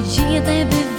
noitinha teve